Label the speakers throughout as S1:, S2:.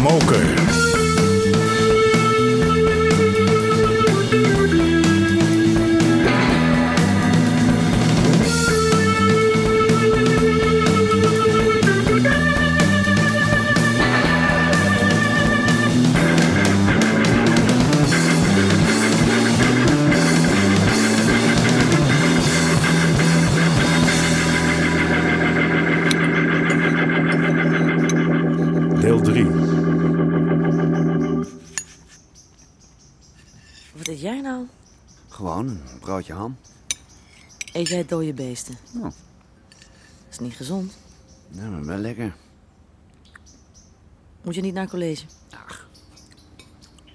S1: Smoker. Broodje ham.
S2: Eet jij dode beesten?
S1: Oh.
S2: Dat is niet gezond.
S1: Ja, maar wel lekker.
S2: Moet je niet naar college? Ach.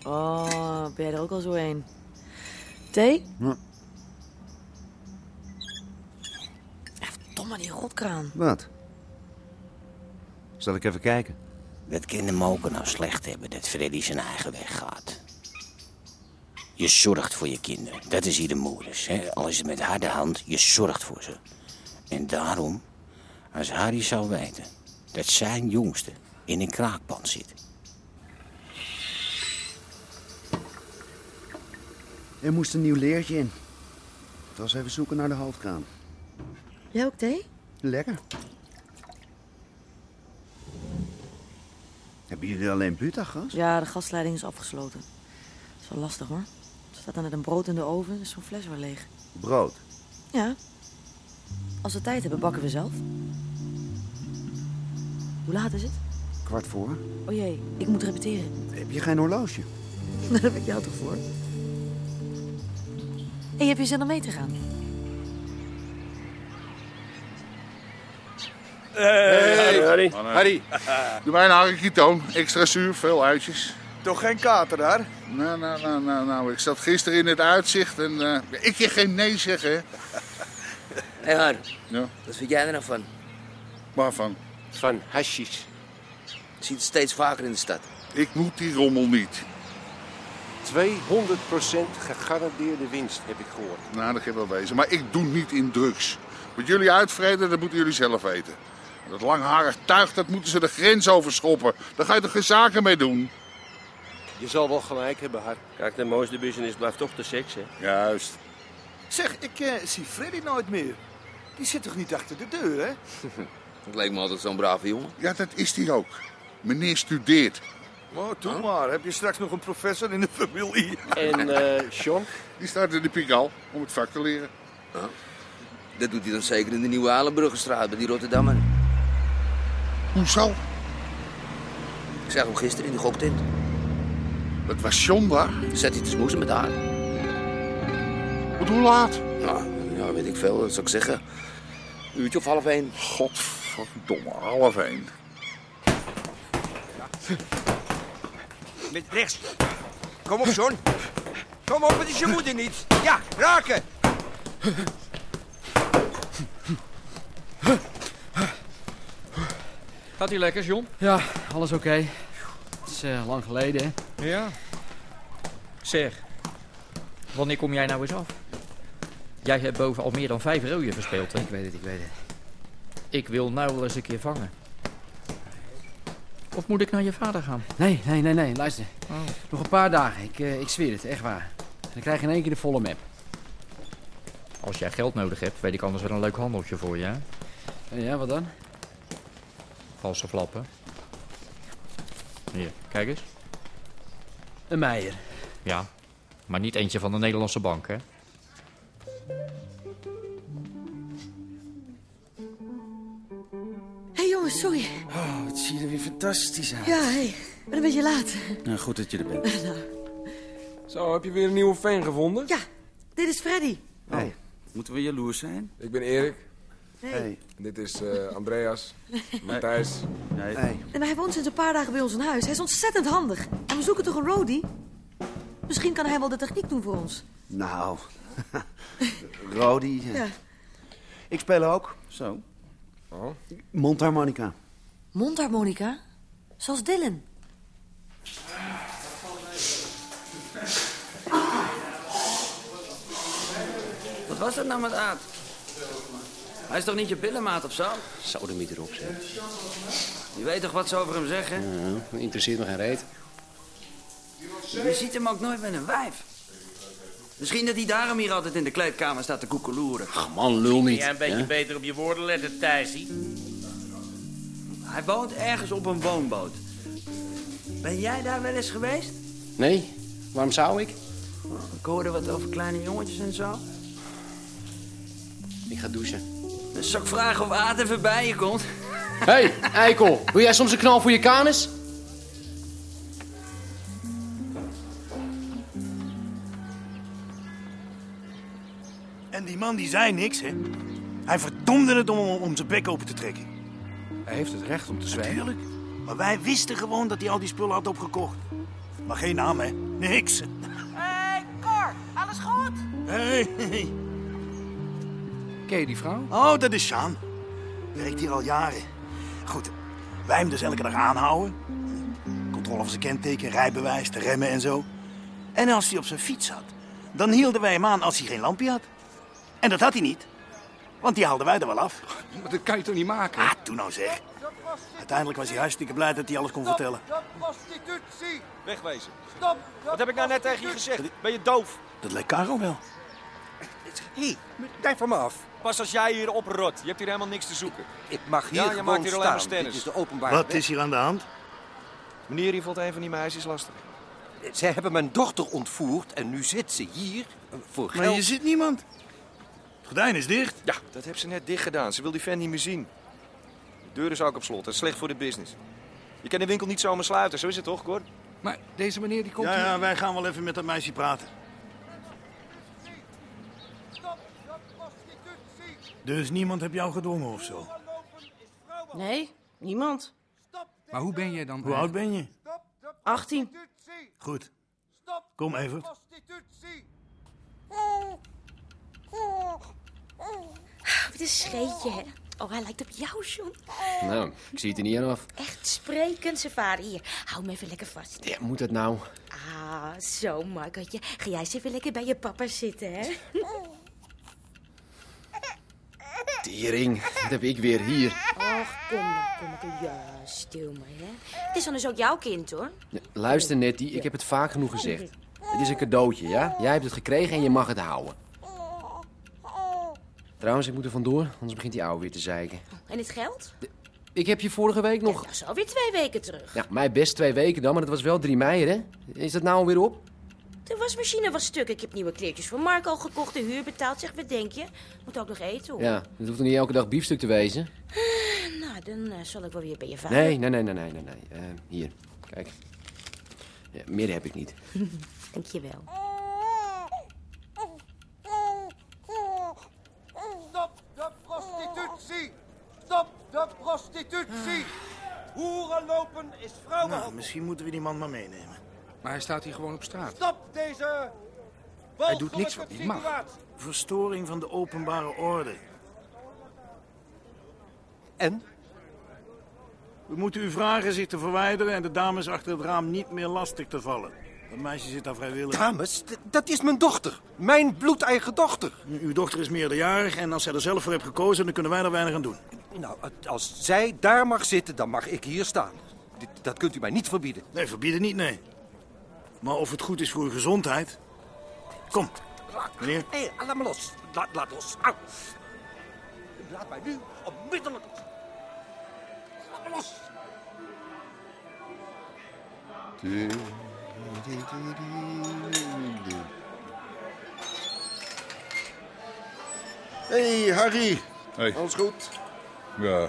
S2: Oh, ben jij er ook al zo een? Thee?
S1: Ja.
S2: Verdomme, die rotkraan.
S1: Wat? Zal ik even kijken?
S3: Dat kan de moker nou slecht hebben dat Freddy zijn eigen weg gaat. Je zorgt voor je kinderen. Dat is hier de moeders. Hè? Al is het met harde hand, je zorgt voor ze. En daarom, als Harry zou weten dat zijn jongste in een kraakpand zit...
S1: Er moest een nieuw leertje in. Het was even zoeken naar de hoofdkraan.
S2: Jij ook thee?
S1: Lekker. Hebben jullie alleen butagas?
S2: Ja, de gasleiding is afgesloten. Dat is wel lastig hoor. Er staat dan net een brood in de oven, is zo'n fles weer leeg.
S1: Brood.
S2: Ja. Als we tijd hebben, bakken we zelf. Hoe laat is het?
S1: Kwart voor.
S2: Oh jee, ik moet repeteren.
S1: Heb je geen horloge?
S2: Daar heb ik jou toch voor? Hé, hey, heb je zin om mee te gaan?
S4: Harry.
S5: Harry, doe mij een harkje toon. Extra zuur, veel uitjes.
S4: Toch geen kater daar?
S5: Nou, nou, nou, nou, nou. Ik zat gisteren in het uitzicht en eh, ik je geen nee zeggen. hè.
S6: Hé hey Har,
S5: Ja,
S6: wat vind jij er nou van?
S5: waarvan?
S4: Van hashish.
S6: Je ziet het steeds vaker in de stad.
S5: Ik moet die rommel niet.
S4: 200% gegarandeerde winst, heb ik gehoord.
S5: Nou, dat kan wel wezen. Maar ik doe niet in drugs. Wat jullie uitvreden, dat moeten jullie zelf weten. Dat langharig tuig, dat moeten ze de grens overschoppen. Daar ga je toch geen zaken mee doen?
S4: Je zal wel gelijk hebben, Har. Kijk, de mooiste business blijft toch de seks, hè?
S5: Juist.
S7: Zeg, ik eh, zie Freddy nooit meer. Die zit toch niet achter de deur, hè?
S6: Het leek me altijd zo'n brave jongen.
S5: Ja, dat is die ook. Meneer studeert.
S7: Oh, doe maar. Heb je straks nog een professor in de familie?
S4: En eh Sean?
S5: Die staat in de Pigal om het vak te leren.
S6: Dat doet hij dan zeker in de Nieuwe Alenbruggenstraat bij die Rotterdammer.
S5: Hoezo?
S6: Ik zag hem gisteren in die goktent.
S5: Dat was John daar.
S6: Zet hij te smoesen met haar.
S5: Wat hoe laat?
S6: Nou, ja, weet ik veel. Dat zou ik zeggen. Een uurtje of half één.
S5: Godverdomme, half één.
S8: Met rechts. Kom op, John. Kom op, het is je moeder niet. Ja, raken.
S9: Gaat ie lekker, John? Ja, alles oké. Het is eh, lang geleden, hè?
S10: Ja. Zeg, wanneer kom jij nou eens af? Jij hebt boven al meer dan vijf rooien verspeeld, hè?
S9: Ik weet het, ik weet het.
S10: Ik wil nou wel eens een keer vangen. Of moet ik naar je vader gaan?
S9: Nee, nee, nee, nee, luister.
S10: Oh.
S9: Nog een paar dagen, ik, eh, ik zweer het, echt waar. Dan krijg je in één keer de volle map.
S10: Als jij geld nodig hebt, weet ik anders wel een leuk handeltje voor je, hè?
S9: En ja, wat dan?
S10: Valse flappen. Hier, kijk eens.
S9: Een meijer.
S10: Ja, maar niet eentje van de Nederlandse bank, hè?
S2: Hé hey, jongens, sorry.
S1: Oh, het ziet er weer fantastisch uit.
S2: Ja, hé. Hey, ik ben een beetje laat.
S1: Nou, goed dat je er bent.
S2: nou,
S11: Zo, heb je weer een nieuwe fan gevonden?
S2: ja, dit is Freddy.
S1: Hey, moeten we jaloers zijn?
S11: Ik ben Erik.
S2: Hey.
S1: Hey.
S11: Dit is eh, Andreas. Matthijs.
S1: Nee.
S2: Nee, maar hij woont sinds een paar dagen bij ons in huis. Hij is ontzettend handig. En we zoeken toch een roadie? Misschien kan hij wel de techniek doen voor ons.
S1: Nou, Rodi. eh,
S2: Ja.
S1: Ik speel ook. Zo.
S11: Oh.
S1: Mondharmonica.
S2: Mondharmonica? Zoals Dylan.
S6: Wat was dat nou met Aad? Hij is toch niet je billenmaat of zo?
S9: Zo de meter erop, zeg.
S6: Je weet toch wat ze over hem zeggen?
S9: Ja, dat interesseert me geen reet.
S6: Je ziet hem ook nooit met een wijf. Misschien dat hij daarom hier altijd in de kleedkamer staat te koekeloeren.
S9: Ach man, lul niet.
S12: jij een beetje
S9: hè?
S12: beter op je woorden letten, Thijsie?
S6: Hij woont ergens op een woonboot. Ben jij daar wel eens geweest?
S9: Nee, waarom zou ik?
S6: Ik hoorde wat over kleine jongetjes en zo.
S9: Ik ga douchen.
S6: Dan zal ik vragen of Aad even bij je komt.
S9: Hé, hey, eikel, wil jij soms een knal voor je kanus?
S7: Man die zei niks, hè? Hij verdomde het om, om zijn bek open te trekken.
S13: Hij heeft het recht om te zwijgen.
S7: Natuurlijk. Maar wij wisten gewoon dat hij al die spullen had opgekocht. Maar geen naam, hè? Niks.
S14: Hé, hey, Cor, alles goed?
S7: Hé, hey.
S13: Ken je die vrouw?
S7: Oh, dat is Sjaan. Werkt hier al jaren. Goed, wij hem dus elke dag aanhouden. Controle van zijn kenteken, rijbewijs, de remmen en zo. En als hij op zijn fiets zat, dan hielden wij hem aan als hij geen lampje had. En dat had hij niet. Want die haalden wij er wel af.
S13: Maar dat kan je toch niet maken?
S7: Ah, toen nou zeg. Uiteindelijk was hij hartstikke blij dat hij alles kon vertellen.
S15: prostitutie!
S16: Wegwezen.
S15: Stop!
S16: Wat heb ik nou net tegen je gezegd? Ben je doof?
S7: Dat leek Caro wel.
S16: Hé, blijf van me af. Pas als jij hier oprot. Je hebt hier helemaal niks te zoeken.
S15: Ik mag hier
S16: ja, je
S15: gewoon
S16: maakt hier alleen maar
S15: staan.
S16: stennis.
S15: Dit is de openbare
S7: Wat
S15: weg.
S7: is hier aan de hand?
S16: Meneer, hier valt een van die meisjes lastig.
S15: Zij hebben mijn dochter ontvoerd en nu zit ze hier eh, voor
S7: Maar
S15: geld.
S7: hier zit niemand. Het gordijn is dicht.
S16: Ja, dat heeft ze net dicht gedaan. Ze wil die fan niet meer zien. De deur is ook op slot. Dat is slecht voor de business. Je kan de winkel niet zomaar sluiten. Zo is het toch, Cor?
S13: Maar deze meneer die komt
S7: Ja,
S13: hier...
S7: ja, wij gaan wel even met dat meisje praten. Dus niemand heeft jou gedwongen of zo?
S14: Nee, niemand.
S13: Maar hoe ben jij dan...
S7: Hoe oud ben je?
S14: 18.
S7: Goed. Kom even.
S17: Wat een scheetje, hè? Oh, hij lijkt op jou, John.
S9: Nou, ik zie het er niet aan af.
S17: Echt sprekend, vader. Hier, hou hem even lekker vast.
S9: Ja, moet dat nou?
S17: Ah, zo, Margotje. Ga jij eens even lekker bij je papa zitten, hè?
S9: Tering, dat heb ik weer hier.
S17: Och, kom maar, kom maar. Ja, stil maar, hè. Het is dan dus ook jouw kind, hoor.
S9: Luister, Nettie, ik heb het vaak genoeg gezegd. Het is een cadeautje, ja? Jij hebt het gekregen en je mag het houden. Trouwens, ik moet er vandoor, anders begint die ouwe weer te zeiken.
S17: En het geld?
S9: Ik heb je vorige week nog...
S17: Dat is alweer twee weken terug.
S9: Ja, mij best twee weken dan, maar dat was wel 3 mei, hè? Is dat nou alweer op?
S17: De wasmachine was stuk. Ik heb nieuwe kleertjes voor Mark al gekocht. De huur betaald. Zeg, wat denk je? Moet ook nog eten, hoor.
S9: Ja, het hoeft niet elke dag biefstuk te wezen?
S17: Nou, dan eh, zal ik wel weer bij je vader.
S9: Nee, nee, nee, nee, nee, nee. nee. Eh, hier, kijk. Ja, meer heb ik niet.
S17: Dankjewel.
S15: Stop de prostitutie! Stop de prostitutie! Lopen is vrouwenhandel.
S7: Nou, misschien moeten we die man maar meenemen.
S13: Maar hij staat hier gewoon op straat.
S15: Stop deze
S7: Hij doet niks wat niet mag. Verstoring van de openbare orde.
S15: En?
S7: We moeten u vragen zich te verwijderen en de dames achter het raam niet meer lastig te vallen. Dat meisje zit daar vrijwillig.
S15: Dames, dat is mijn dochter. Mijn bloedeigen dochter.
S7: Uw dochter is meerderjarig en als zij er zelf voor heeft gekozen, dan kunnen wij er weinig aan doen.
S15: Nou, als zij daar mag zitten, dan mag ik hier staan. Dit, dat kunt u mij niet verbieden.
S7: Nee, verbieden niet, nee. Maar of het goed is voor uw gezondheid... Kom, meneer.
S15: Hé, laat me los. Laat, laat los. Au. Laat mij nu onmiddellijk los. Laat me los.
S5: Hey, Harry.
S18: Hey.
S5: Alles goed? Ja.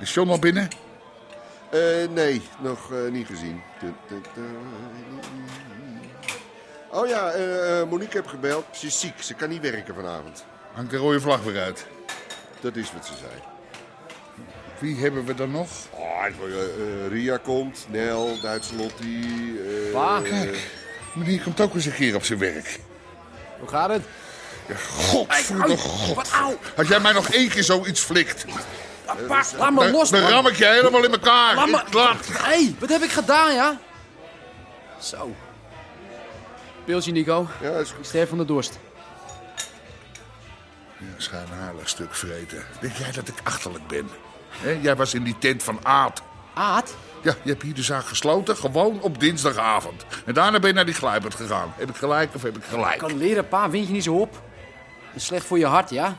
S5: Is John al binnen?
S18: Eh, nee, nog eh, niet gezien. Oh ja, eh, eh, Monique heb gebeld. Ze is ziek, ze kan niet werken vanavond.
S5: Hangt de rode vlag weer uit.
S18: Dat is wat ze zei.
S5: Wie hebben we dan nog?
S18: Oh, eh, Ria komt, Nel, Duitse Lottie. eh, eh,
S5: Kijk, meneer komt ook eens een keer op zijn werk.
S9: Hoe gaat het?
S5: Godverdomme god. Als jij mij nog één keer zoiets flikt...
S9: Laat me los,
S5: Dan ram ik je helemaal in elkaar.
S9: Laat me...
S5: Ik
S9: Hé, hey, wat heb ik gedaan, ja? Zo. Pilsje, Nico.
S18: Ja, is goed.
S9: Sterf van de dorst.
S5: Ja, schijnheilig stuk vreten. Denk jij dat ik achterlijk ben? Jij was in die tent van Aad.
S9: Aad?
S5: Ja, je hebt hier de zaak gesloten, gewoon op dinsdagavond. En daarna ben je naar die glijbert gegaan. Heb ik gelijk of heb ik gelijk?
S9: Kan leren, pa, wind je niet zo op. Is slecht voor je hart, ja?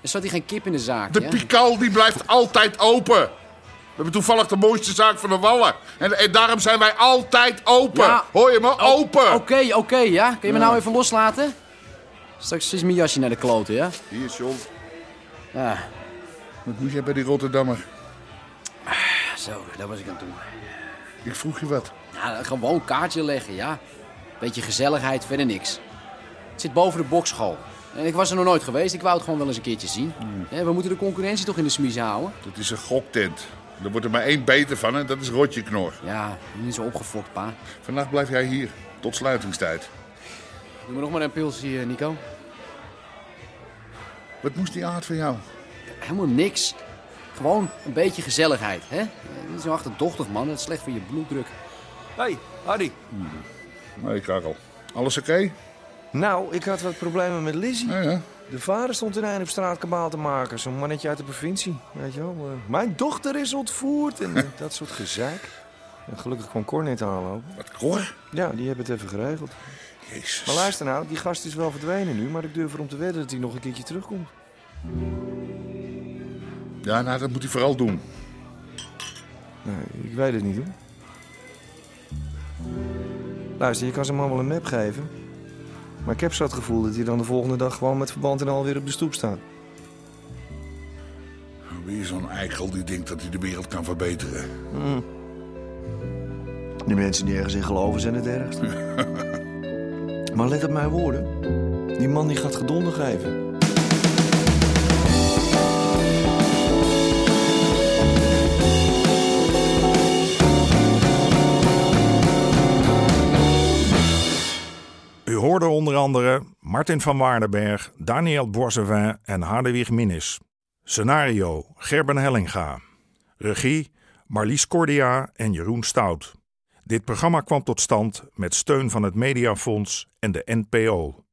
S9: Er zat hier geen kip in de zaak,
S5: De
S9: ja?
S5: Pikal die blijft altijd open. We hebben toevallig de mooiste zaak van de Wallen. En, en daarom zijn wij altijd open.
S9: Ja.
S5: Hoor je me? Open.
S9: Oké, oké, ja? Kun je me nou even loslaten? Straks is mijn jasje naar de kloten, ja?
S18: Hier, John.
S9: Ja,
S5: Wat moest jij bij die Rotterdammer?
S9: zo, daar was ik aan toe.
S5: Ik vroeg je wat.
S9: Ja, gewoon kaartje leggen, ja. Beetje gezelligheid, verder niks. Het zit boven de bokschool. En ik was er nog nooit geweest, ik wou het gewoon wel eens een keertje zien. Hè, we moeten de concurrentie toch in de smies houden?
S5: Dat is een goktent. Er wordt er maar één beter van en dat is Rotje Knor.
S9: Ja, niet zo opgefokt, pa.
S5: Vannacht blijf jij hier. Tot sluitingstijd.
S9: Doe me nog maar een pilsje, Nico.
S5: Wat moest die aard van jou?
S9: Helemaal niks. Gewoon een beetje gezelligheid, hè? Eh, Niet zo achterdochtig, man. Dat is slecht voor je bloeddruk.
S7: Hé, hey, Harry.
S5: Nee, Karel. Alles oké?
S7: Nou, ik had wat problemen met Lizzie.
S5: Ja, ja.
S7: De vader stond in een op straat kabaal te maken. Zo'n mannetje uit de provincie. Weet je wel. eh, mijn dochter is ontvoerd en dat soort gezeik. En gelukkig kwam Cor net aanlopen.
S5: Wat, Cor?
S7: Ja, die hebben het even geregeld.
S5: Jezus.
S7: Maar luister nou, die gast is wel verdwenen nu. Maar ik durf erom te wedden dat hij nog een keertje terugkomt.
S5: Ja, nou, dat moet hij vooral doen.
S7: Nee, ik weet het niet hoor. Luister, je kan ze man wel een map geven. Maar ik heb zo het gevoel dat hij dan de volgende dag gewoon met verband en al weer op de stoep staat.
S5: Wie is zo'n eikel die denkt dat hij de wereld kan verbeteren?
S7: Mm. Die mensen die ergens in geloven zijn het ergst. maar let op mijn woorden. Die man die gaat gedonder geven.
S19: Onder andere Martin van Waardenberg, Daniel Boisevin en Hadewig Minnis. Scenario Gerben Hellinga. Regie Marlies Cordia en Jeroen Stout. Dit programma kwam tot stand met steun van het Mediafonds en de NPO.